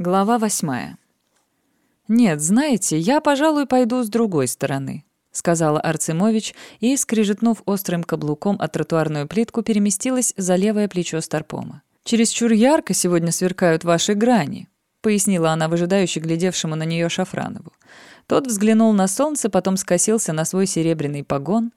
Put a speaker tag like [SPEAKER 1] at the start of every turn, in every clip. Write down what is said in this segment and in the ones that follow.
[SPEAKER 1] Глава восьмая. «Нет, знаете, я, пожалуй, пойду с другой стороны», — сказала Арцемович и, скрижетнув острым каблуком от тротуарную плитку, переместилась за левое плечо Старпома. «Чересчур ярко сегодня сверкают ваши грани», — пояснила она выжидающе глядевшему на нее Шафранову. Тот взглянул на солнце, потом скосился на свой серебряный погон.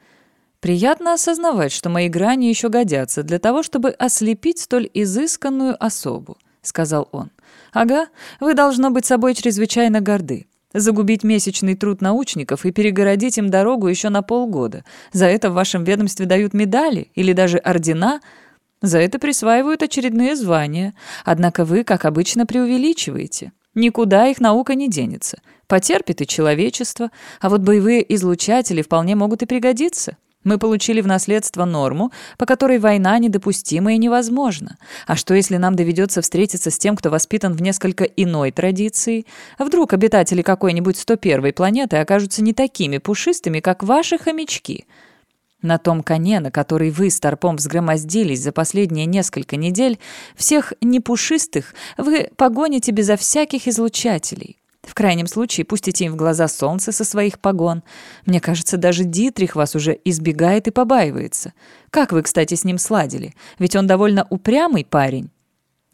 [SPEAKER 1] «Приятно осознавать, что мои грани еще годятся для того, чтобы ослепить столь изысканную особу», — сказал он. «Ага, вы, должно быть, собой чрезвычайно горды. Загубить месячный труд научников и перегородить им дорогу еще на полгода. За это в вашем ведомстве дают медали или даже ордена. За это присваивают очередные звания. Однако вы, как обычно, преувеличиваете. Никуда их наука не денется. Потерпит и человечество, а вот боевые излучатели вполне могут и пригодиться. Мы получили в наследство норму, по которой война недопустима и невозможна. А что, если нам доведется встретиться с тем, кто воспитан в несколько иной традиции? А вдруг обитатели какой-нибудь 101-й планеты окажутся не такими пушистыми, как ваши хомячки? На том коне, на который вы с Торпом взгромоздились за последние несколько недель, всех непушистых вы погоните безо всяких излучателей. В крайнем случае, пустите им в глаза солнце со своих погон. Мне кажется, даже Дитрих вас уже избегает и побаивается. Как вы, кстати, с ним сладили? Ведь он довольно упрямый парень.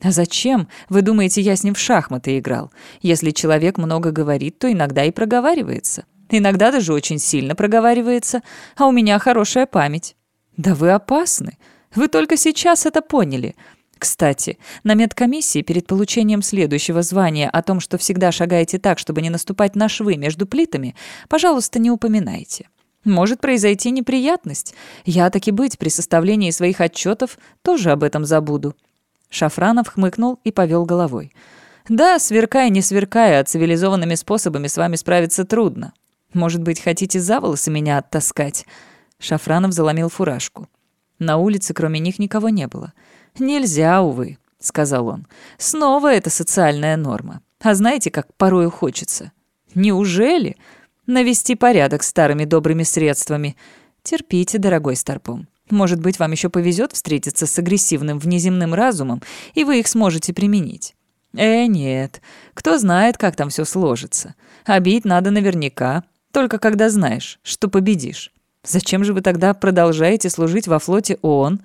[SPEAKER 1] А зачем? Вы думаете, я с ним в шахматы играл? Если человек много говорит, то иногда и проговаривается. Иногда даже очень сильно проговаривается, а у меня хорошая память. Да вы опасны. Вы только сейчас это поняли. Кстати, на медкомиссии перед получением следующего звания о том, что всегда шагаете так, чтобы не наступать на швы между плитами, пожалуйста, не упоминайте. Может произойти неприятность. Я таки быть при составлении своих отчетов тоже об этом забуду». Шафранов хмыкнул и повел головой. «Да, сверкая, не сверкая, а цивилизованными способами с вами справиться трудно. Может быть, хотите за волосы меня оттаскать?» Шафранов заломил фуражку. На улице кроме них никого не было. «Нельзя, увы», — сказал он. «Снова это социальная норма. А знаете, как порою хочется? Неужели? Навести порядок старыми добрыми средствами. Терпите, дорогой Старпом. Может быть, вам еще повезет встретиться с агрессивным внеземным разумом, и вы их сможете применить. Э, нет. Кто знает, как там все сложится. А бить надо наверняка, только когда знаешь, что победишь. Зачем же вы тогда продолжаете служить во флоте ООН?»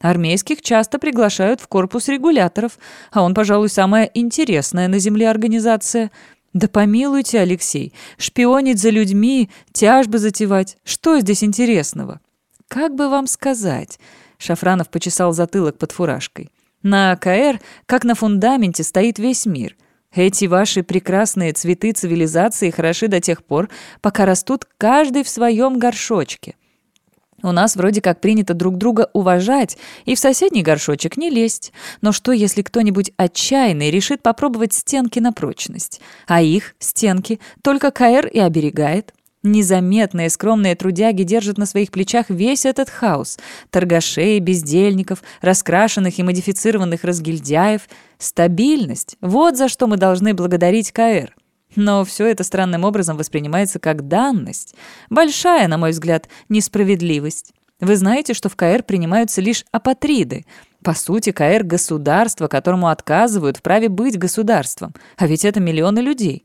[SPEAKER 1] Армейских часто приглашают в корпус регуляторов, а он, пожалуй, самая интересная на Земле организация. Да помилуйте, Алексей, шпионить за людьми, тяжбы затевать. Что здесь интересного? Как бы вам сказать? Шафранов почесал затылок под фуражкой. На АКР, как на фундаменте, стоит весь мир. Эти ваши прекрасные цветы цивилизации хороши до тех пор, пока растут каждый в своем горшочке. У нас вроде как принято друг друга уважать и в соседний горшочек не лезть. Но что, если кто-нибудь отчаянный решит попробовать стенки на прочность? А их, стенки, только КР и оберегает. Незаметные скромные трудяги держат на своих плечах весь этот хаос. Торгашей, бездельников, раскрашенных и модифицированных разгильдяев. Стабильность – вот за что мы должны благодарить КР. Но все это странным образом воспринимается как данность. Большая, на мой взгляд, несправедливость. Вы знаете, что в КР принимаются лишь апатриды. По сути, КР — государство, которому отказывают в праве быть государством. А ведь это миллионы людей.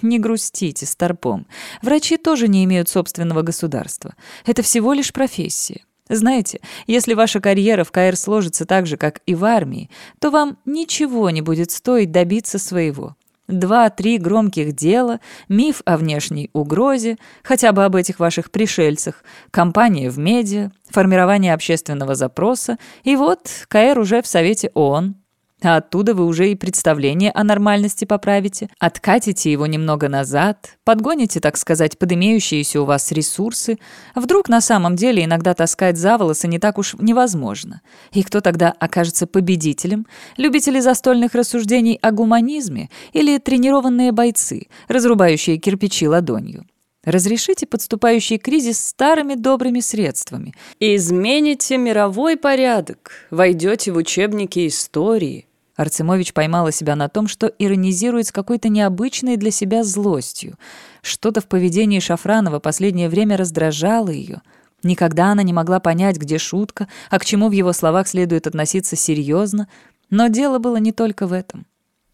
[SPEAKER 1] Не грустите, Старпом. Врачи тоже не имеют собственного государства. Это всего лишь профессия. Знаете, если ваша карьера в КР сложится так же, как и в армии, то вам ничего не будет стоить добиться своего. Два-три громких дела, миф о внешней угрозе, хотя бы об этих ваших пришельцах, кампания в медиа, формирование общественного запроса, и вот КР уже в Совете ООН. А оттуда вы уже и представление о нормальности поправите, откатите его немного назад, подгоните, так сказать, под имеющиеся у вас ресурсы. Вдруг на самом деле иногда таскать за волосы не так уж невозможно. И кто тогда окажется победителем? Любители застольных рассуждений о гуманизме или тренированные бойцы, разрубающие кирпичи ладонью? Разрешите подступающий кризис старыми добрыми средствами. Измените мировой порядок, войдете в учебники истории – Арцемович поймала себя на том, что иронизирует с какой-то необычной для себя злостью. Что-то в поведении Шафранова последнее время раздражало ее. Никогда она не могла понять, где шутка, а к чему в его словах следует относиться серьезно. Но дело было не только в этом.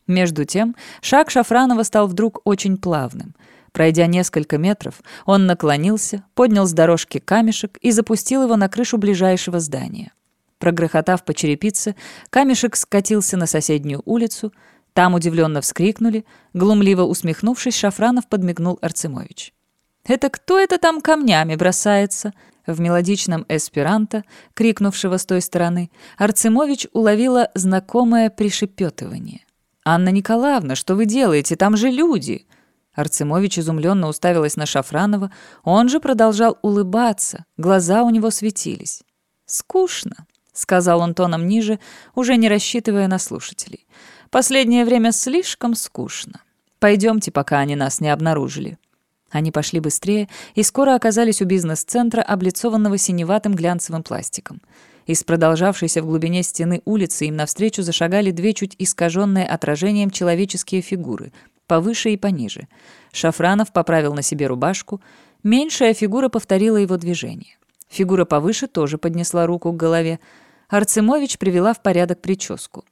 [SPEAKER 1] Между тем, шаг Шафранова стал вдруг очень плавным. Пройдя несколько метров, он наклонился, поднял с дорожки камешек и запустил его на крышу ближайшего здания. Прогрохотав по черепице, камешек скатился на соседнюю улицу. Там удивленно вскрикнули. Глумливо усмехнувшись, Шафранов подмигнул Арцемович. «Это кто это там камнями бросается?» В мелодичном эсперанто, крикнувшего с той стороны, Арцемович уловила знакомое пришепетывание. «Анна Николаевна, что вы делаете? Там же люди!» Арцемович изумленно уставилась на Шафранова, он же продолжал улыбаться, глаза у него светились. «Скучно», — сказал он тоном ниже, уже не рассчитывая на слушателей. «Последнее время слишком скучно. Пойдемте, пока они нас не обнаружили». Они пошли быстрее и скоро оказались у бизнес-центра, облицованного синеватым глянцевым пластиком. Из продолжавшейся в глубине стены улицы им навстречу зашагали две чуть искаженные отражением человеческие фигуры, повыше и пониже. Шафранов поправил на себе рубашку. Меньшая фигура повторила его движение. Фигура повыше тоже поднесла руку к голове. Арцемович привела в порядок прическу.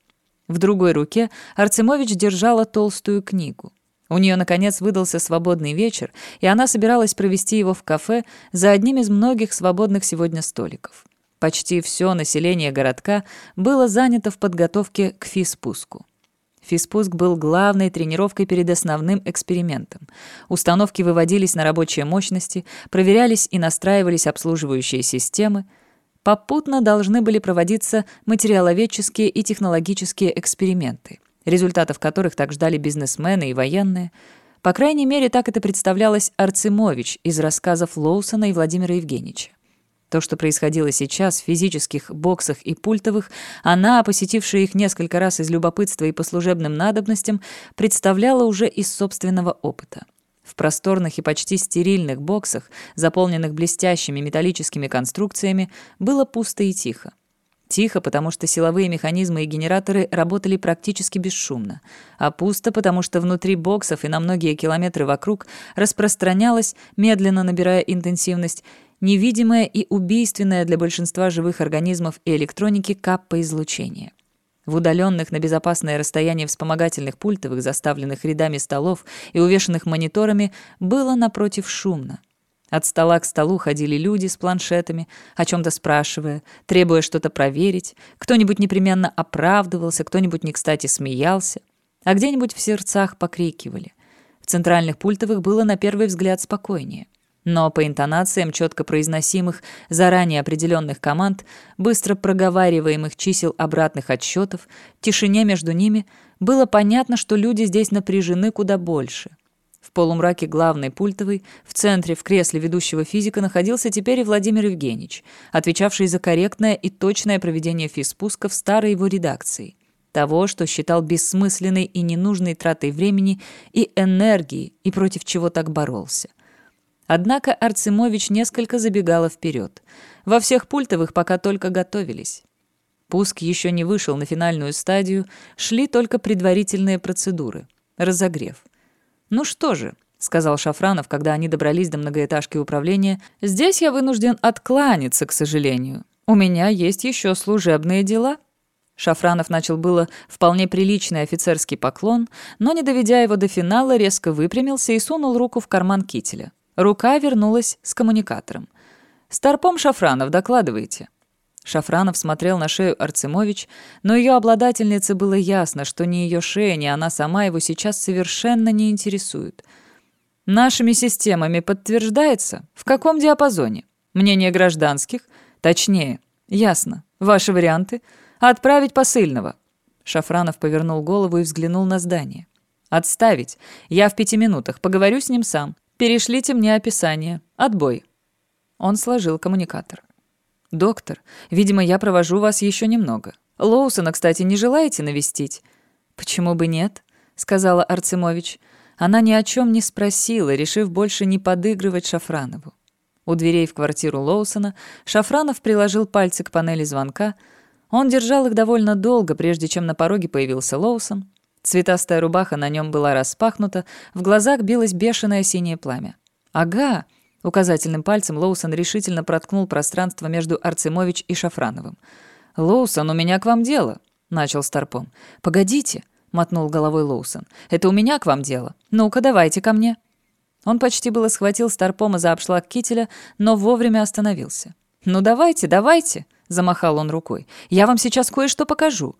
[SPEAKER 1] В другой руке Арцемович держала толстую книгу. У нее, наконец, выдался свободный вечер, и она собиралась провести его в кафе за одним из многих свободных сегодня столиков. Почти все население городка было занято в подготовке к физпуску. Физпуск был главной тренировкой перед основным экспериментом. Установки выводились на рабочие мощности, проверялись и настраивались обслуживающие системы. Попутно должны были проводиться материаловедческие и технологические эксперименты результатов которых так ждали бизнесмены и военные. По крайней мере, так это представлялось Арцимович из рассказов Лоусона и Владимира Евгеньевича. То, что происходило сейчас в физических боксах и пультовых, она, посетившая их несколько раз из любопытства и по служебным надобностям, представляла уже из собственного опыта. В просторных и почти стерильных боксах, заполненных блестящими металлическими конструкциями, было пусто и тихо. Тихо, потому что силовые механизмы и генераторы работали практически бесшумно, а пусто, потому что внутри боксов и на многие километры вокруг распространялась, медленно набирая интенсивность, невидимое и убийственное для большинства живых организмов и электроники каппа-излучение. В удаленных на безопасное расстояние вспомогательных пультовых, заставленных рядами столов и увешанных мониторами, было напротив шумно. От стола к столу ходили люди с планшетами, о чем-то спрашивая, требуя что-то проверить. Кто-нибудь непременно оправдывался, кто-нибудь не кстати смеялся, а где-нибудь в сердцах покрикивали. В центральных пультовых было на первый взгляд спокойнее. Но по интонациям четко произносимых, заранее определенных команд, быстро проговариваемых чисел обратных отсчетов, тишине между ними, было понятно, что люди здесь напряжены куда больше – в полумраке главной пультовой, в центре, в кресле ведущего физика, находился теперь и Владимир Евгеньевич, отвечавший за корректное и точное проведение физпуска в старой его редакции. Того, что считал бессмысленной и ненужной тратой времени и энергии, и против чего так боролся. Однако Арцемович несколько забегала вперед. Во всех пультовых пока только готовились. Пуск еще не вышел на финальную стадию, шли только предварительные процедуры. Разогрев. «Ну что же», — сказал Шафранов, когда они добрались до многоэтажки управления, «здесь я вынужден откланяться, к сожалению. У меня есть еще служебные дела». Шафранов начал было вполне приличный офицерский поклон, но, не доведя его до финала, резко выпрямился и сунул руку в карман кителя. Рука вернулась с коммуникатором. «Старпом Шафранов, докладывайте». Шафранов смотрел на шею Арцемович, но ее обладательнице было ясно, что ни ее шея, ни она сама его сейчас совершенно не интересуют. «Нашими системами подтверждается? В каком диапазоне? Мнение гражданских? Точнее. Ясно. Ваши варианты? Отправить посыльного». Шафранов повернул голову и взглянул на здание. «Отставить. Я в пяти минутах. Поговорю с ним сам. Перешлите мне описание. Отбой». Он сложил коммуникатор. «Доктор, видимо, я провожу вас еще немного. Лоусона, кстати, не желаете навестить?» «Почему бы нет?» — сказала Арцемович. Она ни о чем не спросила, решив больше не подыгрывать Шафранову. У дверей в квартиру Лоусона Шафранов приложил пальцы к панели звонка. Он держал их довольно долго, прежде чем на пороге появился Лоусон. Цветастая рубаха на нем была распахнута, в глазах билось бешеное синее пламя. «Ага!» Указательным пальцем Лоусон решительно проткнул пространство между Арцемович и Шафрановым. «Лоусон, у меня к вам дело», — начал Старпом. «Погодите», — мотнул головой Лоусон. «Это у меня к вам дело. Ну-ка, давайте ко мне». Он почти было схватил Старпома за обшлаг кителя, но вовремя остановился. «Ну давайте, давайте!» — замахал он рукой. «Я вам сейчас кое-что покажу».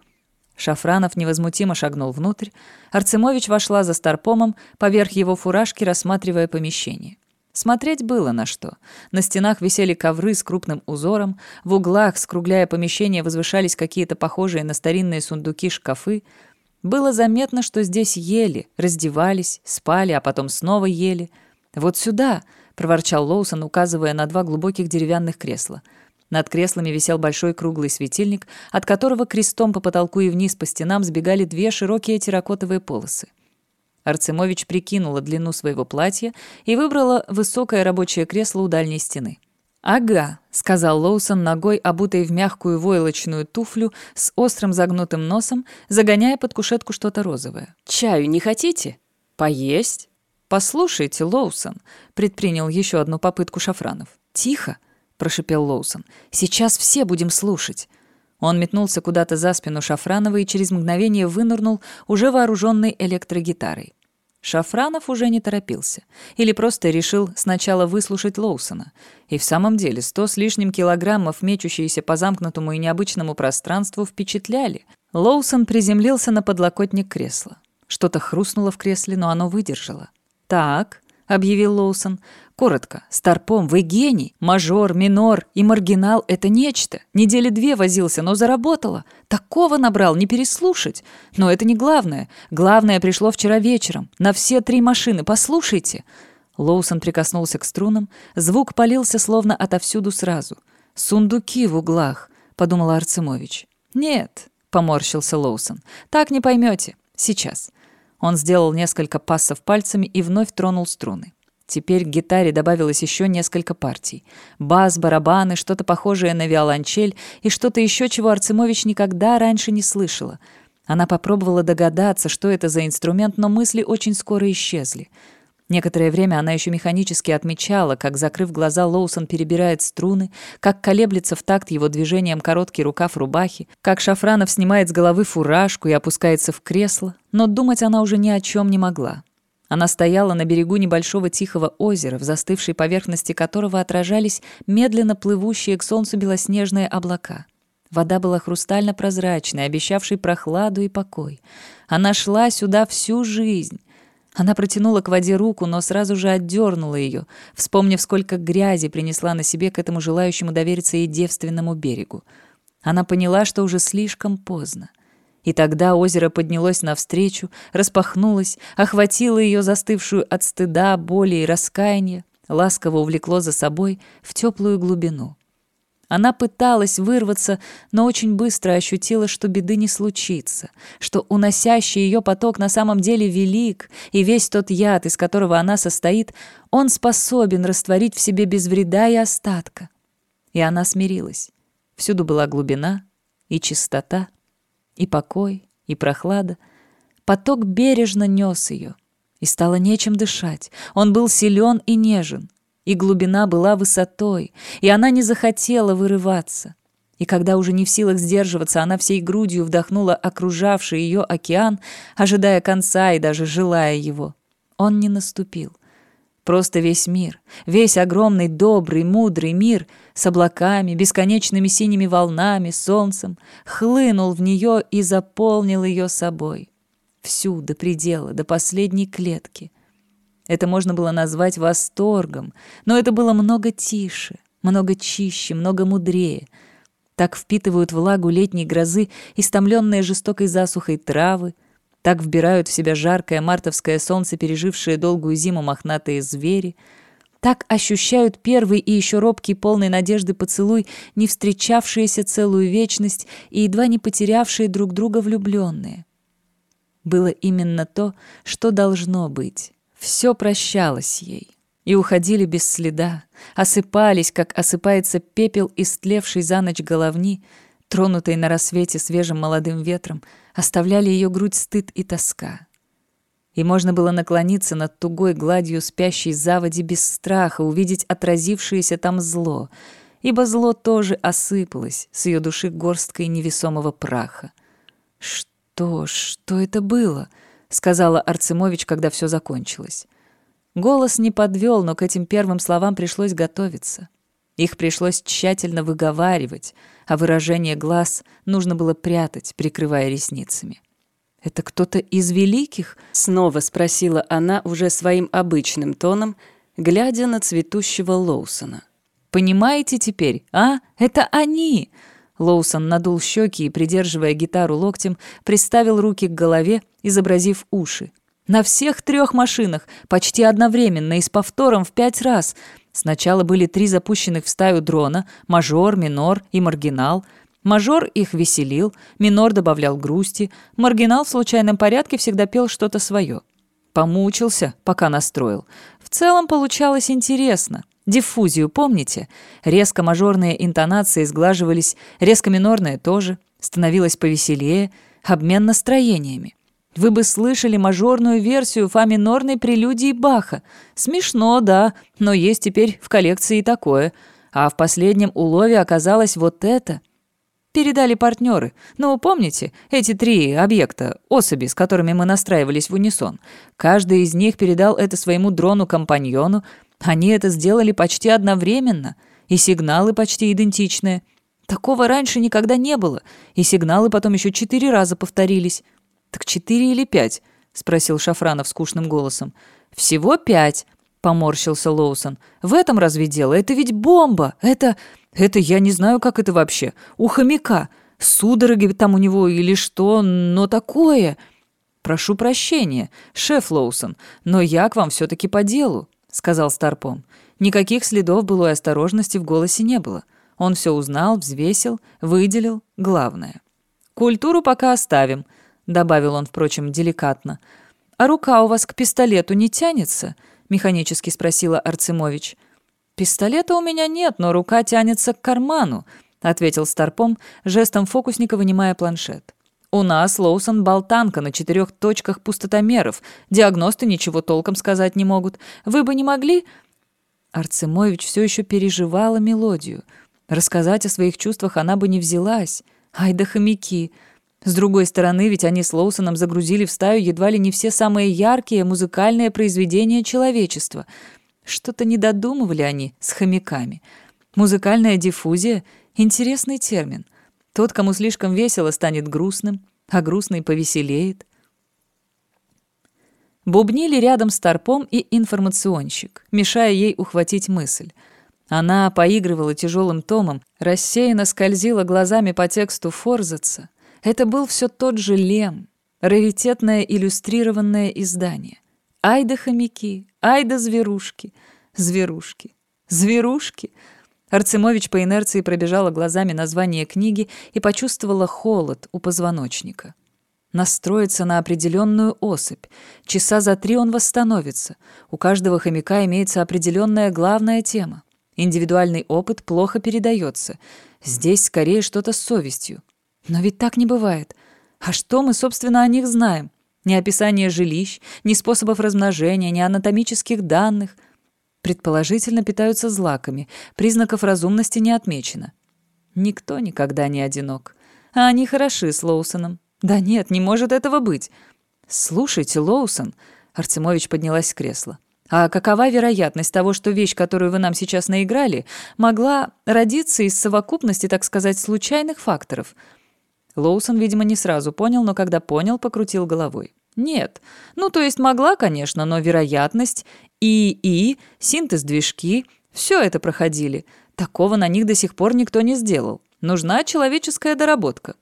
[SPEAKER 1] Шафранов невозмутимо шагнул внутрь. Арцемович вошла за Старпомом, поверх его фуражки рассматривая помещение. Смотреть было на что. На стенах висели ковры с крупным узором, в углах, скругляя помещение, возвышались какие-то похожие на старинные сундуки шкафы. Было заметно, что здесь ели, раздевались, спали, а потом снова ели. «Вот сюда!» — проворчал Лоусон, указывая на два глубоких деревянных кресла — над креслами висел большой круглый светильник, от которого крестом по потолку и вниз по стенам сбегали две широкие терракотовые полосы. Арцемович прикинула длину своего платья и выбрала высокое рабочее кресло у дальней стены. «Ага», — сказал Лоусон ногой, обутой в мягкую войлочную туфлю с острым загнутым носом, загоняя под кушетку что-то розовое. «Чаю не хотите? Поесть?» «Послушайте, Лоусон», — предпринял еще одну попытку Шафранов. «Тихо», — прошипел Лоусон. «Сейчас все будем слушать». Он метнулся куда-то за спину Шафранова и через мгновение вынырнул, уже вооруженный электрогитарой. Шафранов уже не торопился. Или просто решил сначала выслушать Лоусона. И в самом деле сто с лишним килограммов, мечущиеся по замкнутому и необычному пространству, впечатляли. Лоусон приземлился на подлокотник кресла. Что-то хрустнуло в кресле, но оно выдержало. «Так», — объявил Лоусон, Коротко, старпом, вы гений. Мажор, минор и маргинал — это нечто. Недели две возился, но заработало. Такого набрал, не переслушать. Но это не главное. Главное пришло вчера вечером. На все три машины. Послушайте. Лоусон прикоснулся к струнам. Звук полился словно отовсюду сразу. «Сундуки в углах», — подумала Арцемович. «Нет», — поморщился Лоусон. «Так не поймете. Сейчас». Он сделал несколько пассов пальцами и вновь тронул струны. Теперь к гитаре добавилось еще несколько партий. Бас, барабаны, что-то похожее на виолончель и что-то еще, чего Арцемович никогда раньше не слышала. Она попробовала догадаться, что это за инструмент, но мысли очень скоро исчезли. Некоторое время она еще механически отмечала, как, закрыв глаза, Лоусон перебирает струны, как колеблется в такт его движением короткий рукав рубахи, как Шафранов снимает с головы фуражку и опускается в кресло, но думать она уже ни о чем не могла. Она стояла на берегу небольшого тихого озера, в застывшей поверхности которого отражались медленно плывущие к солнцу белоснежные облака. Вода была хрустально-прозрачной, обещавшей прохладу и покой. Она шла сюда всю жизнь. Она протянула к воде руку, но сразу же отдернула ее, вспомнив, сколько грязи принесла на себе к этому желающему довериться ей девственному берегу. Она поняла, что уже слишком поздно. И тогда озеро поднялось навстречу, распахнулось, охватило ее застывшую от стыда, боли и раскаяния, ласково увлекло за собой в теплую глубину. Она пыталась вырваться, но очень быстро ощутила, что беды не случится, что уносящий ее поток на самом деле велик, и весь тот яд, из которого она состоит, он способен растворить в себе без вреда и остатка. И она смирилась. Всюду была глубина и чистота, и покой, и прохлада. Поток бережно нес ее, и стало нечем дышать. Он был силен и нежен, и глубина была высотой, и она не захотела вырываться. И когда уже не в силах сдерживаться, она всей грудью вдохнула окружавший ее океан, ожидая конца и даже желая его. Он не наступил — Просто весь мир, весь огромный, добрый, мудрый мир с облаками, бесконечными синими волнами, солнцем, хлынул в нее и заполнил ее собой. Всю, до предела, до последней клетки. Это можно было назвать восторгом, но это было много тише, много чище, много мудрее. Так впитывают влагу летней грозы истомленные жестокой засухой травы, так вбирают в себя жаркое мартовское солнце, пережившие долгую зиму мохнатые звери. Так ощущают первый и еще робкий полный надежды поцелуй, не встречавшиеся целую вечность и едва не потерявшие друг друга влюбленные. Было именно то, что должно быть. Все прощалось ей. И уходили без следа, осыпались, как осыпается пепел истлевший за ночь головни, тронутой на рассвете свежим молодым ветром, оставляли ее грудь стыд и тоска. И можно было наклониться над тугой гладью спящей заводи без страха, увидеть отразившееся там зло, ибо зло тоже осыпалось с ее души горсткой невесомого праха. «Что? Что это было?» — сказала Арцемович, когда все закончилось. Голос не подвел, но к этим первым словам пришлось готовиться. Их пришлось тщательно выговаривать, а выражение глаз нужно было прятать, прикрывая ресницами. «Это кто-то из великих?» — снова спросила она уже своим обычным тоном, глядя на цветущего Лоусона. «Понимаете теперь, а? Это они!» Лоусон надул щеки и, придерживая гитару локтем, приставил руки к голове, изобразив уши. На всех трех машинах, почти одновременно и с повтором в пять раз. Сначала были три запущенных в стаю дрона — мажор, минор и маргинал. Мажор их веселил, минор добавлял грусти, маргинал в случайном порядке всегда пел что-то свое. Помучился, пока настроил. В целом получалось интересно. Диффузию помните? Резко мажорные интонации сглаживались, резко минорные тоже. Становилось повеселее. Обмен настроениями. Вы бы слышали мажорную версию фа-минорной прелюдии Баха. Смешно, да, но есть теперь в коллекции и такое. А в последнем улове оказалось вот это. Передали партнеры. Ну, помните, эти три объекта, особи, с которыми мы настраивались в унисон. Каждый из них передал это своему дрону-компаньону. Они это сделали почти одновременно. И сигналы почти идентичные. Такого раньше никогда не было. И сигналы потом еще четыре раза повторились. «Так четыре или пять?» — спросил Шафранов скучным голосом. «Всего пять», — поморщился Лоусон. «В этом разве дело? Это ведь бомба! Это... Это я не знаю, как это вообще. У хомяка. Судороги там у него или что, но такое...» «Прошу прощения, шеф Лоусон, но я к вам все-таки по делу», — сказал Старпом. Никаких следов былой осторожности в голосе не было. Он все узнал, взвесил, выделил главное. «Культуру пока оставим», — добавил он, впрочем, деликатно. «А рука у вас к пистолету не тянется?» — механически спросила Арцемович. «Пистолета у меня нет, но рука тянется к карману», — ответил Старпом, жестом фокусника вынимая планшет. «У нас, Лоусон, болтанка на четырех точках пустотомеров. Диагносты ничего толком сказать не могут. Вы бы не могли...» Арцемович все еще переживала мелодию. Рассказать о своих чувствах она бы не взялась. Ай да хомяки! С другой стороны, ведь они с Лоусоном загрузили в стаю едва ли не все самые яркие музыкальные произведения человечества. Что-то не додумывали они с хомяками. Музыкальная диффузия — интересный термин. Тот, кому слишком весело, станет грустным, а грустный повеселеет. Бубнили рядом с торпом и информационщик, мешая ей ухватить мысль. Она поигрывала тяжелым томом, рассеянно скользила глазами по тексту Форзаца, это был все тот же Лем, раритетное иллюстрированное издание. Ай да хомяки, ай да зверушки, зверушки, зверушки. Арцемович по инерции пробежала глазами название книги и почувствовала холод у позвоночника. Настроиться на определенную особь. Часа за три он восстановится. У каждого хомяка имеется определенная главная тема. Индивидуальный опыт плохо передается. Здесь скорее что-то с совестью. Но ведь так не бывает. А что мы, собственно, о них знаем? Ни описания жилищ, ни способов размножения, ни анатомических данных. Предположительно, питаются злаками. Признаков разумности не отмечено. Никто никогда не одинок. А они хороши с Лоусоном. Да нет, не может этого быть. Слушайте, Лоусон, Арцемович поднялась с кресла. А какова вероятность того, что вещь, которую вы нам сейчас наиграли, могла родиться из совокупности, так сказать, случайных факторов – Лоусон, видимо, не сразу понял, но когда понял, покрутил головой. Нет. Ну, то есть могла, конечно, но вероятность, ИИ, синтез движки, все это проходили. Такого на них до сих пор никто не сделал. Нужна человеческая доработка.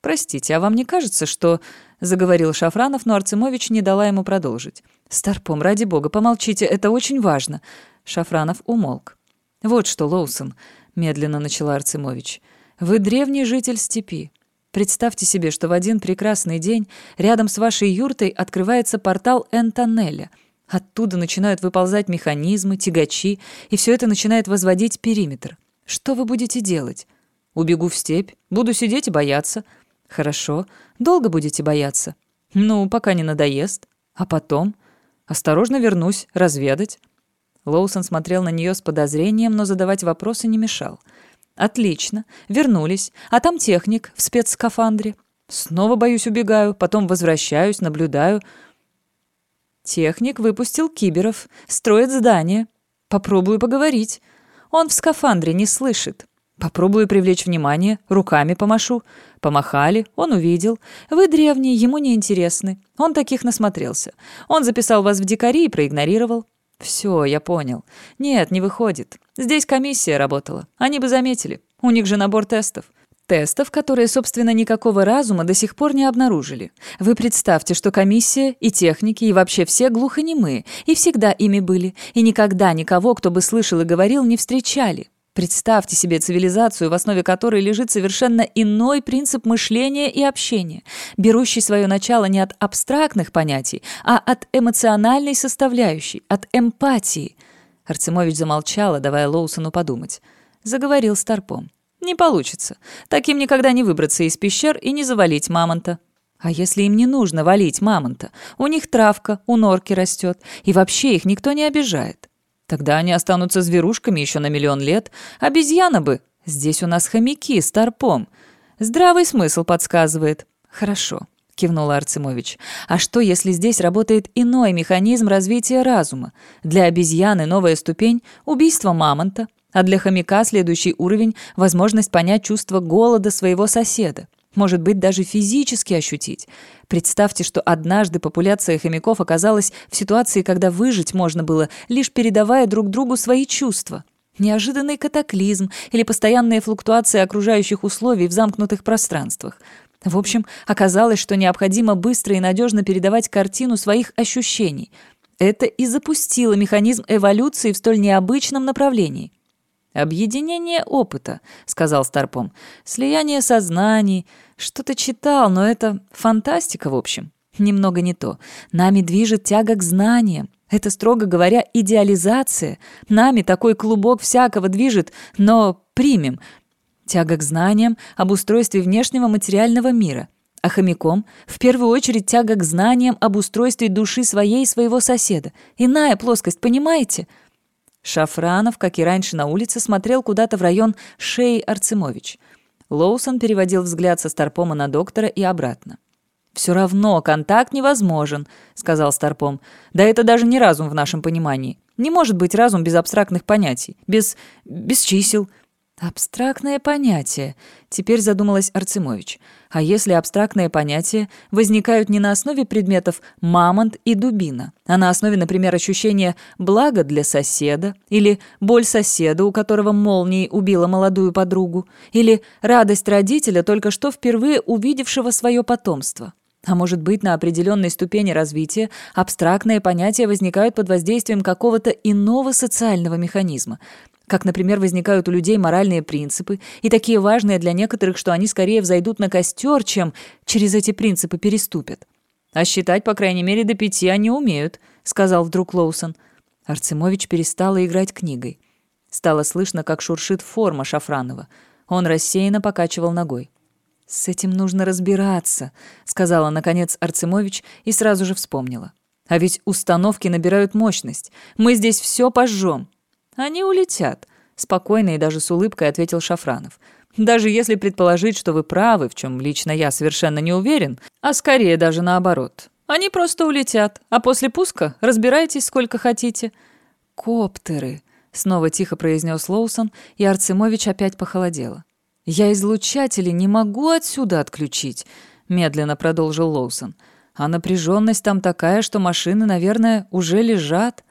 [SPEAKER 1] «Простите, а вам не кажется, что...» — заговорил Шафранов, но Арцемович не дала ему продолжить. «Старпом, ради бога, помолчите, это очень важно». Шафранов умолк. «Вот что, Лоусон», — медленно начала Арцемович, — «вы древний житель степи. Представьте себе, что в один прекрасный день рядом с вашей юртой открывается портал Н-тоннеля. Оттуда начинают выползать механизмы, тягачи, и все это начинает возводить периметр. Что вы будете делать? Убегу в степь, буду сидеть и бояться. Хорошо. Долго будете бояться? Ну, пока не надоест. А потом? Осторожно вернусь, разведать. Лоусон смотрел на нее с подозрением, но задавать вопросы не мешал. — «Отлично. Вернулись. А там техник в спецскафандре. Снова, боюсь, убегаю, потом возвращаюсь, наблюдаю. Техник выпустил киберов, строит здание. Попробую поговорить. Он в скафандре не слышит. Попробую привлечь внимание, руками помашу. Помахали, он увидел. Вы древние, ему не интересны. Он таких насмотрелся. Он записал вас в дикари и проигнорировал. Все, я понял. Нет, не выходит. Здесь комиссия работала. Они бы заметили. У них же набор тестов. Тестов, которые, собственно, никакого разума до сих пор не обнаружили. Вы представьте, что комиссия и техники, и вообще все глухонемые, и всегда ими были, и никогда никого, кто бы слышал и говорил, не встречали. Представьте себе цивилизацию, в основе которой лежит совершенно иной принцип мышления и общения, берущий свое начало не от абстрактных понятий, а от эмоциональной составляющей, от эмпатии. Арцемович замолчала, давая Лоусону подумать. Заговорил Старпом. «Не получится. Таким никогда не выбраться из пещер и не завалить мамонта. А если им не нужно валить мамонта? У них травка, у норки растет, и вообще их никто не обижает. Тогда они останутся зверушками еще на миллион лет. Обезьяна бы. Здесь у нас хомяки с торпом. Здравый смысл подсказывает. Хорошо, кивнула Арцемович. А что, если здесь работает иной механизм развития разума? Для обезьяны новая ступень – убийство мамонта, а для хомяка следующий уровень – возможность понять чувство голода своего соседа может быть, даже физически ощутить. Представьте, что однажды популяция хомяков оказалась в ситуации, когда выжить можно было, лишь передавая друг другу свои чувства. Неожиданный катаклизм или постоянные флуктуации окружающих условий в замкнутых пространствах. В общем, оказалось, что необходимо быстро и надежно передавать картину своих ощущений. Это и запустило механизм эволюции в столь необычном направлении. «Объединение опыта», — сказал Старпом. «Слияние сознаний. Что-то читал, но это фантастика, в общем. Немного не то. Нами движет тяга к знаниям. Это, строго говоря, идеализация. Нами такой клубок всякого движет, но примем. Тяга к знаниям об устройстве внешнего материального мира. А хомяком в первую очередь тяга к знаниям об устройстве души своей и своего соседа. Иная плоскость, понимаете?» Шафранов, как и раньше на улице, смотрел куда-то в район шеи Арцемович. Лоусон переводил взгляд со Старпома на доктора и обратно. «Все равно контакт невозможен», — сказал Старпом. «Да это даже не разум в нашем понимании. Не может быть разум без абстрактных понятий, без... без чисел, Абстрактное понятие. Теперь задумалась Арцемович. А если абстрактные понятия возникают не на основе предметов «мамонт» и «дубина», а на основе, например, ощущения «блага для соседа» или «боль соседа, у которого молнией убила молодую подругу» или «радость родителя, только что впервые увидевшего свое потомство». А может быть, на определенной ступени развития абстрактные понятия возникают под воздействием какого-то иного социального механизма, как, например, возникают у людей моральные принципы, и такие важные для некоторых, что они скорее взойдут на костер, чем через эти принципы переступят. «А считать, по крайней мере, до пяти они умеют», — сказал вдруг Лоусон. Арцемович перестала играть книгой. Стало слышно, как шуршит форма Шафранова. Он рассеянно покачивал ногой. «С этим нужно разбираться», — сказала, наконец, Арцемович и сразу же вспомнила. «А ведь установки набирают мощность. Мы здесь все пожжем. «Они улетят», — спокойно и даже с улыбкой ответил Шафранов. «Даже если предположить, что вы правы, в чем лично я совершенно не уверен, а скорее даже наоборот. Они просто улетят, а после пуска разбирайтесь сколько хотите». «Коптеры», — снова тихо произнес Лоусон, и Арцемович опять похолодела. «Я излучатели не могу отсюда отключить», — медленно продолжил Лоусон. «А напряженность там такая, что машины, наверное, уже лежат».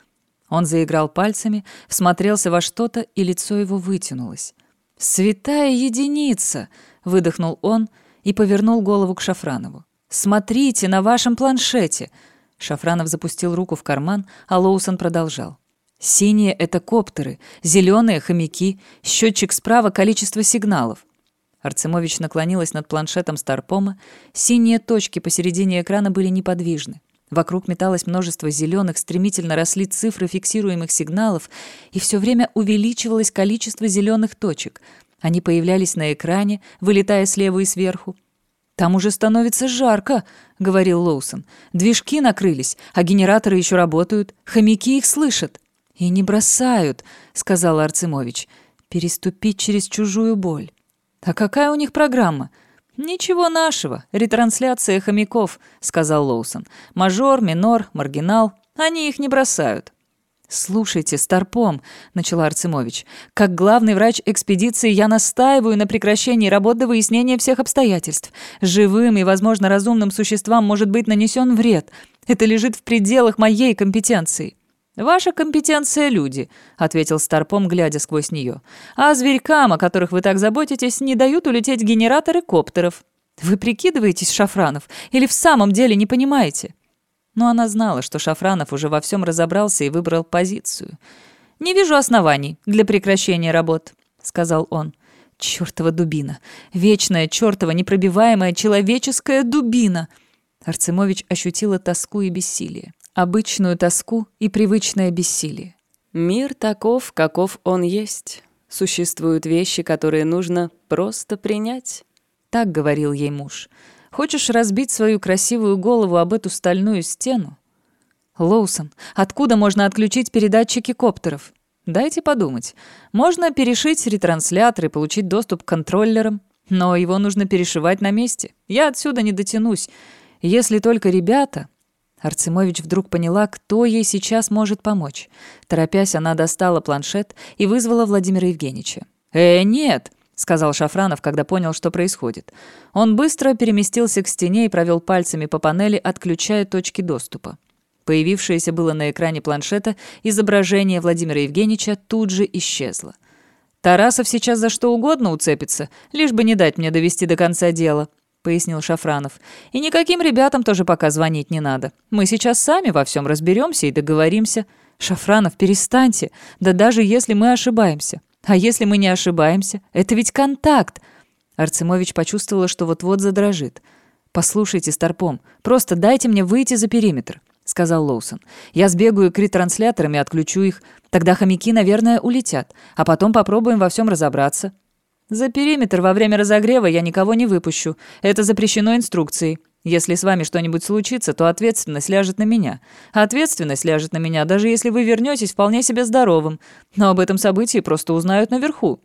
[SPEAKER 1] Он заиграл пальцами, всмотрелся во что-то, и лицо его вытянулось. «Святая единица!» — выдохнул он и повернул голову к Шафранову. «Смотрите на вашем планшете!» Шафранов запустил руку в карман, а Лоусон продолжал. «Синие — это коптеры, зеленые — хомяки, счетчик справа — количество сигналов». Арцемович наклонилась над планшетом Старпома. Синие точки посередине экрана были неподвижны. Вокруг металось множество зеленых, стремительно росли цифры фиксируемых сигналов, и все время увеличивалось количество зеленых точек. Они появлялись на экране, вылетая слева и сверху. «Там уже становится жарко», — говорил Лоусон. «Движки накрылись, а генераторы еще работают. Хомяки их слышат». «И не бросают», — сказал Арцемович. «Переступить через чужую боль». «А какая у них программа?» «Ничего нашего. Ретрансляция хомяков», — сказал Лоусон. «Мажор, минор, маргинал. Они их не бросают». «Слушайте, Старпом», — начала Арцемович, «как главный врач экспедиции я настаиваю на прекращении работ до выяснения всех обстоятельств. Живым и, возможно, разумным существам может быть нанесен вред. Это лежит в пределах моей компетенции». «Ваша компетенция — люди», — ответил Старпом, глядя сквозь нее. «А зверькам, о которых вы так заботитесь, не дают улететь генераторы коптеров. Вы прикидываетесь, Шафранов, или в самом деле не понимаете?» Но она знала, что Шафранов уже во всем разобрался и выбрал позицию. «Не вижу оснований для прекращения работ», — сказал он. «Чёртова дубина! Вечная, чёртова, непробиваемая человеческая дубина!» Арцемович ощутила тоску и бессилие обычную тоску и привычное бессилие. Мир таков, каков он есть. Существуют вещи, которые нужно просто принять. Так говорил ей муж. Хочешь разбить свою красивую голову об эту стальную стену? Лоусон, откуда можно отключить передатчики коптеров? Дайте подумать. Можно перешить ретранслятор и получить доступ к контроллерам, но его нужно перешивать на месте. Я отсюда не дотянусь. Если только ребята, Арцемович вдруг поняла, кто ей сейчас может помочь. Торопясь, она достала планшет и вызвала Владимира Евгеньевича. «Э, нет!» — сказал Шафранов, когда понял, что происходит. Он быстро переместился к стене и провел пальцами по панели, отключая точки доступа. Появившееся было на экране планшета изображение Владимира Евгеньевича тут же исчезло. «Тарасов сейчас за что угодно уцепится, лишь бы не дать мне довести до конца дела», пояснил Шафранов. «И никаким ребятам тоже пока звонить не надо. Мы сейчас сами во всем разберемся и договоримся. Шафранов, перестаньте. Да даже если мы ошибаемся. А если мы не ошибаемся? Это ведь контакт!» Арцемович почувствовала, что вот-вот задрожит. «Послушайте, Старпом, просто дайте мне выйти за периметр», — сказал Лоусон. «Я сбегаю к ретрансляторам и отключу их. Тогда хомяки, наверное, улетят. А потом попробуем во всем разобраться. «За периметр во время разогрева я никого не выпущу. Это запрещено инструкцией. Если с вами что-нибудь случится, то ответственность ляжет на меня. Ответственность ляжет на меня, даже если вы вернетесь вполне себе здоровым. Но об этом событии просто узнают наверху».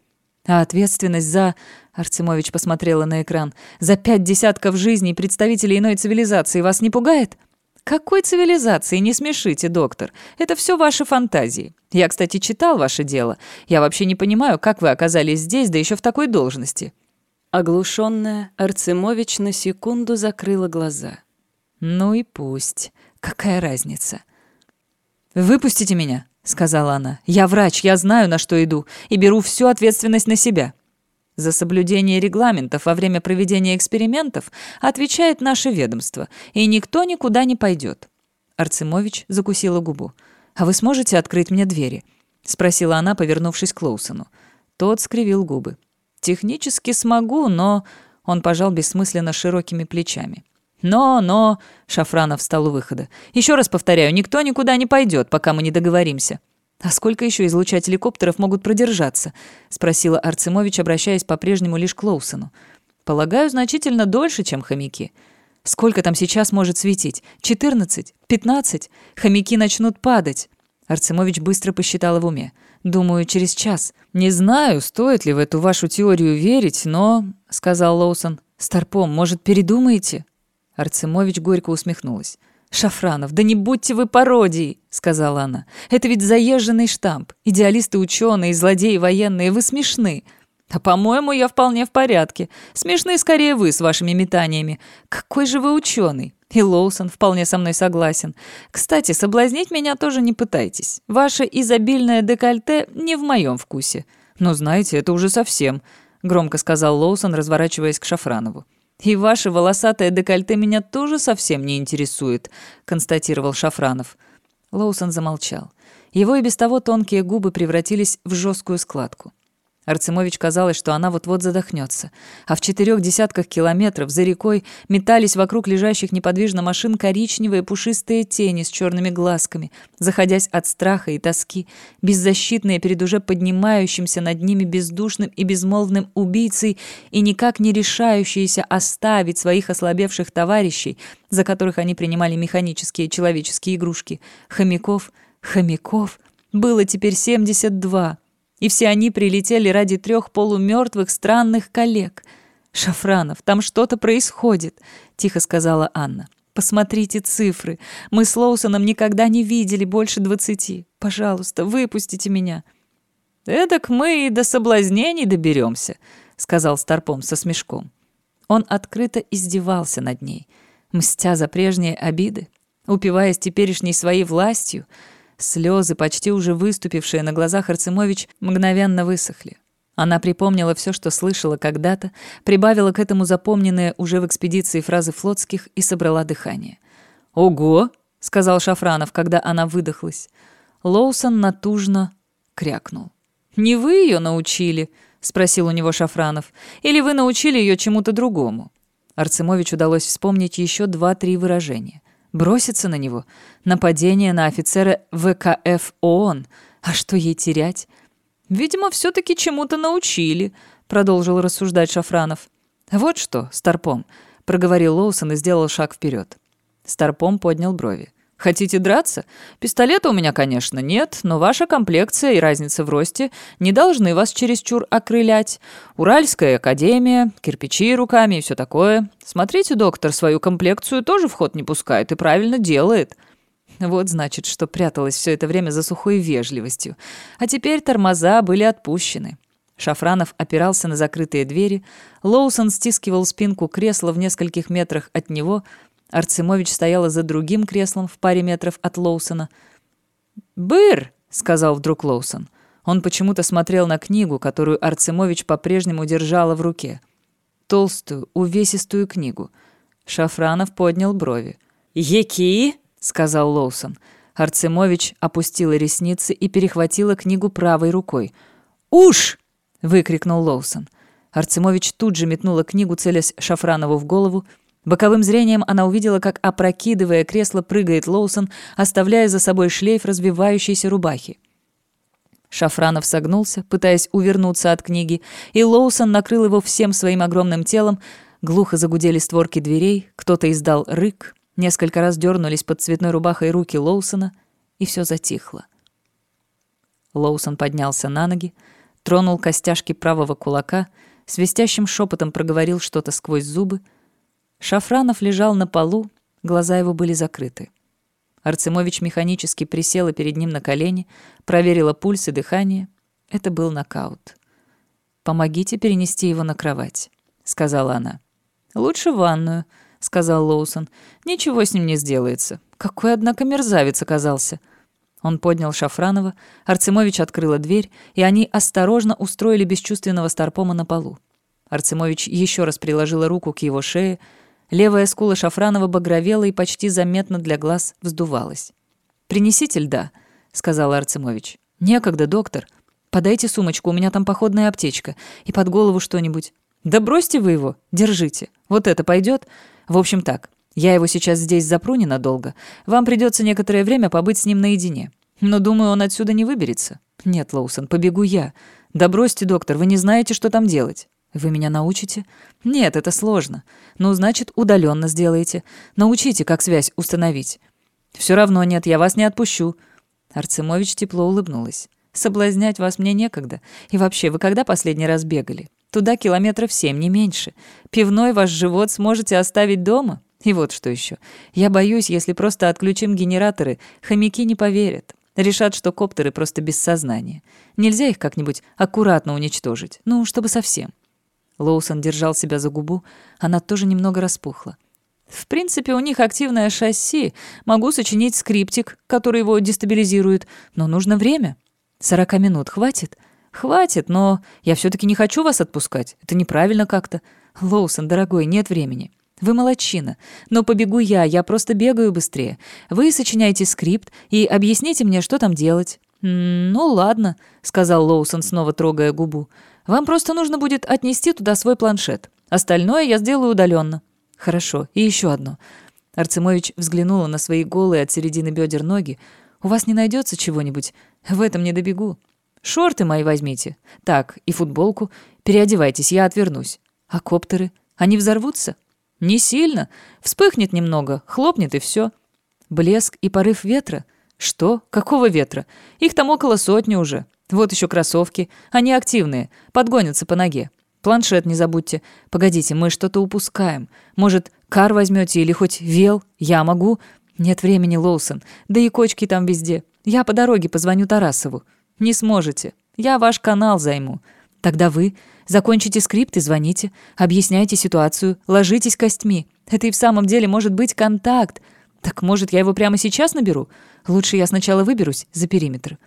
[SPEAKER 1] «А ответственность за...» — Арцемович посмотрела на экран. «За пять десятков жизней представителей иной цивилизации вас не пугает?» «Какой цивилизации? Не смешите, доктор. Это все ваши фантазии. Я, кстати, читал ваше дело. Я вообще не понимаю, как вы оказались здесь, да еще в такой должности». Оглушенная, Арцемович на секунду закрыла глаза. «Ну и пусть. Какая разница?» «Выпустите меня», — сказала она. «Я врач, я знаю, на что иду, и беру всю ответственность на себя. За соблюдение регламентов во время проведения экспериментов отвечает наше ведомство, и никто никуда не пойдет. Арцемович закусила губу. «А вы сможете открыть мне двери?» — спросила она, повернувшись к Лоусону. Тот скривил губы. «Технически смогу, но...» Он пожал бессмысленно широкими плечами. «Но, но...» — Шафранов встал у выхода. «Еще раз повторяю, никто никуда не пойдет, пока мы не договоримся». «А сколько еще излучателей коптеров могут продержаться?» — спросила Арцемович, обращаясь по-прежнему лишь к Лоусону. «Полагаю, значительно дольше, чем хомяки. Сколько там сейчас может светить? Четырнадцать? Пятнадцать? Хомяки начнут падать». Арцемович быстро посчитала в уме. «Думаю, через час. Не знаю, стоит ли в эту вашу теорию верить, но...» — сказал Лоусон. «Старпом, может, передумаете?» Арцемович горько усмехнулась. «Шафранов, да не будьте вы пародией!» — сказала она. «Это ведь заезженный штамп. Идеалисты-ученые, злодеи военные, вы смешны. А, по-моему, я вполне в порядке. Смешны скорее вы с вашими метаниями. Какой же вы ученый!» И Лоусон вполне со мной согласен. Кстати, соблазнить меня тоже не пытайтесь. Ваше изобильное декольте не в моем вкусе. Но знаете, это уже совсем, — громко сказал Лоусон, разворачиваясь к Шафранову. «И ваше волосатое декольте меня тоже совсем не интересует», — констатировал Шафранов. Лоусон замолчал. Его и без того тонкие губы превратились в жесткую складку. Арцемович казалось, что она вот-вот задохнется. А в четырех десятках километров за рекой метались вокруг лежащих неподвижно машин коричневые пушистые тени с черными глазками, заходясь от страха и тоски, беззащитные перед уже поднимающимся над ними бездушным и безмолвным убийцей и никак не решающиеся оставить своих ослабевших товарищей, за которых они принимали механические человеческие игрушки. Хомяков, хомяков, было теперь семьдесят два. И все они прилетели ради трех полумертвых странных коллег. «Шафранов, там что-то происходит», — тихо сказала Анна. «Посмотрите цифры. Мы с Лоусоном никогда не видели больше двадцати. Пожалуйста, выпустите меня».
[SPEAKER 2] «Эдак мы и до соблазнений доберемся», — сказал Старпом со смешком.
[SPEAKER 1] Он открыто издевался над ней, мстя за прежние обиды, упиваясь теперешней своей властью. Слезы, почти уже выступившие на глазах Арцемович, мгновенно высохли. Она припомнила все, что слышала когда-то, прибавила к этому запомненные уже в экспедиции фразы флотских и собрала дыхание.
[SPEAKER 2] «Ого!» — сказал
[SPEAKER 1] Шафранов, когда она выдохлась. Лоусон натужно крякнул.
[SPEAKER 2] «Не вы ее научили?» — спросил у него Шафранов. «Или вы научили ее чему-то другому?»
[SPEAKER 1] Арцемович удалось вспомнить еще два-три выражения. Броситься на него, нападение на офицера ВКФ ООН. А что ей терять?
[SPEAKER 2] «Видимо, все-таки чему-то научили», — продолжил рассуждать Шафранов.
[SPEAKER 1] «Вот что, Старпом», — проговорил Лоусон и сделал шаг вперед. Старпом поднял брови.
[SPEAKER 2] Хотите драться? Пистолета у меня, конечно, нет, но ваша комплекция и разница в росте не должны вас чересчур окрылять. Уральская академия, кирпичи руками и все такое. Смотрите, доктор, свою комплекцию тоже в ход не пускает и правильно делает».
[SPEAKER 1] Вот значит, что пряталось все это время за сухой вежливостью. А теперь тормоза были отпущены. Шафранов опирался на закрытые двери, Лоусон стискивал спинку кресла в нескольких метрах от него, Арцемович стояла за другим креслом в паре метров от Лоусона.
[SPEAKER 2] «Быр!» — сказал вдруг Лоусон. Он почему-то смотрел на книгу, которую Арцемович по-прежнему держала в руке. Толстую, увесистую книгу. Шафранов поднял брови.
[SPEAKER 1] «Еки?» — сказал Лоусон. Арцемович опустила ресницы и перехватила книгу правой рукой.
[SPEAKER 2] «Уж!»
[SPEAKER 1] — выкрикнул Лоусон. Арцемович тут же метнула книгу, целясь Шафранову в голову, Боковым зрением она увидела, как, опрокидывая кресло, прыгает Лоусон, оставляя за собой шлейф развивающейся рубахи. Шафранов согнулся, пытаясь увернуться от книги, и Лоусон накрыл его всем своим огромным телом. Глухо загудели створки дверей, кто-то издал рык, несколько раз дернулись под цветной рубахой руки Лоусона, и все затихло. Лоусон поднялся на ноги, тронул костяшки правого кулака, свистящим шепотом проговорил что-то сквозь зубы, Шафранов лежал на полу, глаза его были закрыты. Арцемович механически присела перед ним на колени, проверила пульс и дыхание. Это был нокаут. «Помогите перенести его на кровать», — сказала она.
[SPEAKER 2] «Лучше в ванную», — сказал Лоусон. «Ничего с ним не сделается. Какой, однако, мерзавец оказался».
[SPEAKER 1] Он поднял Шафранова, Арцемович открыла дверь, и они осторожно устроили бесчувственного Старпома на полу. Арцемович еще раз приложила руку к его шее, Левая скула Шафранова багровела и почти заметно для глаз вздувалась. «Принесите льда», — сказал Арцемович. «Некогда, доктор. Подайте сумочку, у меня там походная аптечка. И под голову что-нибудь». «Да бросьте вы его. Держите. Вот это пойдет. В общем так, я его сейчас здесь запру ненадолго. Вам придется некоторое время побыть с ним наедине. Но, думаю, он отсюда не выберется». «Нет, Лоусон, побегу я». «Да бросьте, доктор, вы не знаете, что там делать». Вы меня научите? Нет, это сложно. Ну, значит, удаленно сделаете. Научите, как связь установить. Все равно нет, я вас не отпущу. Арцемович тепло улыбнулась. Соблазнять вас мне некогда. И вообще, вы когда последний раз бегали? Туда километров семь, не меньше. Пивной ваш живот сможете оставить дома? И вот что еще. Я боюсь, если просто отключим генераторы, хомяки не поверят. Решат, что коптеры просто без сознания. Нельзя их как-нибудь аккуратно уничтожить. Ну, чтобы совсем. Лоусон держал себя за губу, она тоже немного распухла. В принципе, у них активное шасси. Могу сочинить скриптик, который его дестабилизирует, но нужно время. Сорока минут хватит? Хватит, но я все-таки не хочу вас отпускать. Это неправильно как-то. Лоусон, дорогой, нет времени. Вы молодчина. Но побегу я, я просто бегаю быстрее. Вы сочиняйте скрипт и объясните мне, что там делать. «Ну ладно», — сказал Лоусон, снова трогая губу. Вам просто нужно будет отнести туда свой планшет. Остальное я сделаю удаленно. Хорошо. И еще одно. Арцемович взглянула на свои голые от середины бедер ноги. У вас не найдется чего-нибудь? В этом не добегу. Шорты мои возьмите. Так, и футболку. Переодевайтесь, я отвернусь. А коптеры? Они взорвутся? Не сильно. Вспыхнет немного, хлопнет и все. Блеск и порыв ветра? Что? Какого ветра? Их там около сотни уже. Вот еще кроссовки. Они активные. Подгонятся по ноге.
[SPEAKER 2] Планшет не забудьте. Погодите, мы что-то упускаем. Может, кар возьмете или хоть вел? Я могу. Нет времени, Лоусон. Да и кочки там везде. Я по дороге позвоню Тарасову. Не сможете. Я ваш канал займу. Тогда вы закончите скрипт и звоните. Объясняйте ситуацию. Ложитесь костьми. Это и в самом деле может быть контакт. Так может, я его прямо сейчас наберу? Лучше я сначала выберусь за периметр.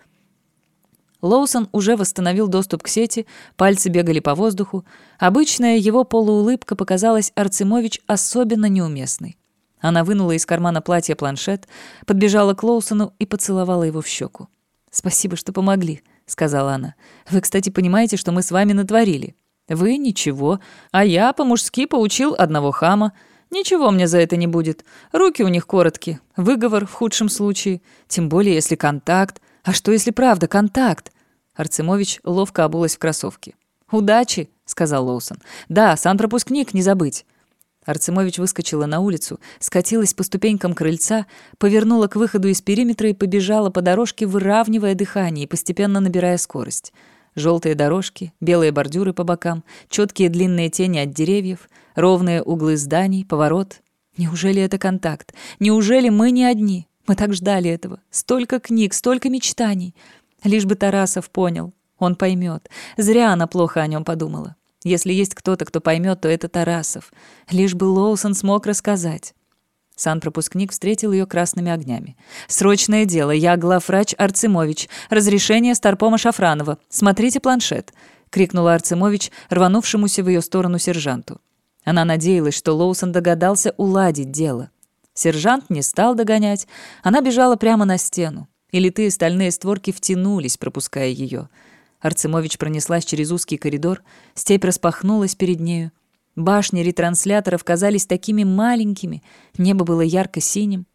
[SPEAKER 2] Лоусон уже восстановил доступ к сети, пальцы бегали по воздуху. Обычная его полуулыбка показалась Арцемович особенно неуместной. Она вынула из кармана платья планшет, подбежала к Лоусону и поцеловала его в щеку. «Спасибо, что помогли», — сказала она. «Вы, кстати, понимаете, что мы с вами натворили?» «Вы ничего, а я по-мужски поучил одного хама. Ничего мне за это не будет. Руки у них короткие, выговор в худшем случае, тем более если контакт. А что, если правда контакт? Арцемович ловко обулась в кроссовки. «Удачи!» — сказал Лоусон. «Да, санпропускник, не забыть!» Арцемович выскочила на улицу, скатилась по ступенькам крыльца, повернула к выходу из периметра и побежала по дорожке, выравнивая дыхание и постепенно набирая скорость. Желтые дорожки, белые бордюры по бокам, четкие длинные тени от деревьев, ровные углы зданий, поворот. Неужели это контакт? Неужели мы не одни? Мы так ждали этого. Столько книг, столько мечтаний. Лишь бы Тарасов понял. Он поймет. Зря она плохо о нем подумала. Если есть кто-то, кто поймет, то это Тарасов. Лишь бы Лоусон смог рассказать. Санпропускник встретил ее красными огнями. «Срочное дело. Я главврач Арцемович. Разрешение Старпома Шафранова. Смотрите планшет!» — крикнула Арцемович, рванувшемуся в ее сторону сержанту. Она надеялась, что Лоусон догадался уладить дело. Сержант не стал догонять. Она бежала прямо на стену и литые стальные створки втянулись, пропуская ее. Арцемович пронеслась через узкий коридор, степь распахнулась перед нею. Башни ретрансляторов казались такими маленькими, небо было ярко-синим.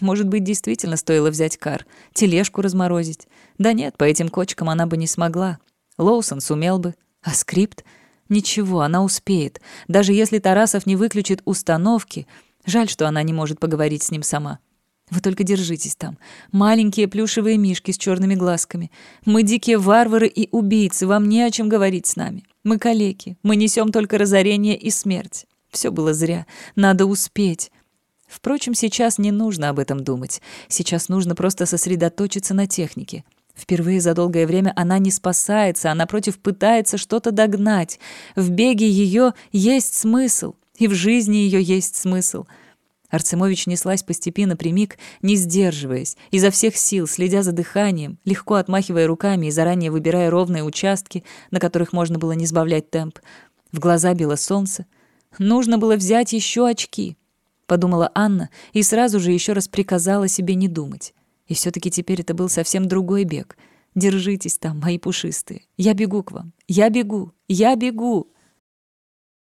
[SPEAKER 2] Может быть, действительно стоило взять кар, тележку разморозить. Да нет, по этим кочкам она бы не смогла. Лоусон сумел бы. А скрипт? Ничего, она успеет. Даже если Тарасов не выключит установки. Жаль, что она не может поговорить с ним сама. Вы только держитесь там. Маленькие плюшевые мишки с черными глазками. Мы дикие варвары и убийцы, вам не о чем говорить с нами. Мы калеки, мы несем только разорение и смерть. Все было зря. Надо успеть. Впрочем, сейчас не нужно об этом думать. Сейчас нужно просто сосредоточиться на технике. Впервые за долгое время она не спасается, а напротив пытается что-то догнать. В беге ее есть смысл, и в жизни ее есть смысл — Арцемович неслась постепенно прямик, не сдерживаясь, изо всех сил, следя за дыханием, легко отмахивая руками и заранее выбирая ровные участки, на которых можно было не сбавлять темп. В глаза било солнце. Нужно было взять еще очки, подумала Анна и сразу же еще раз приказала себе не думать. И все-таки теперь это был совсем другой бег. Держитесь там, мои пушистые. Я бегу к вам. Я бегу. Я бегу.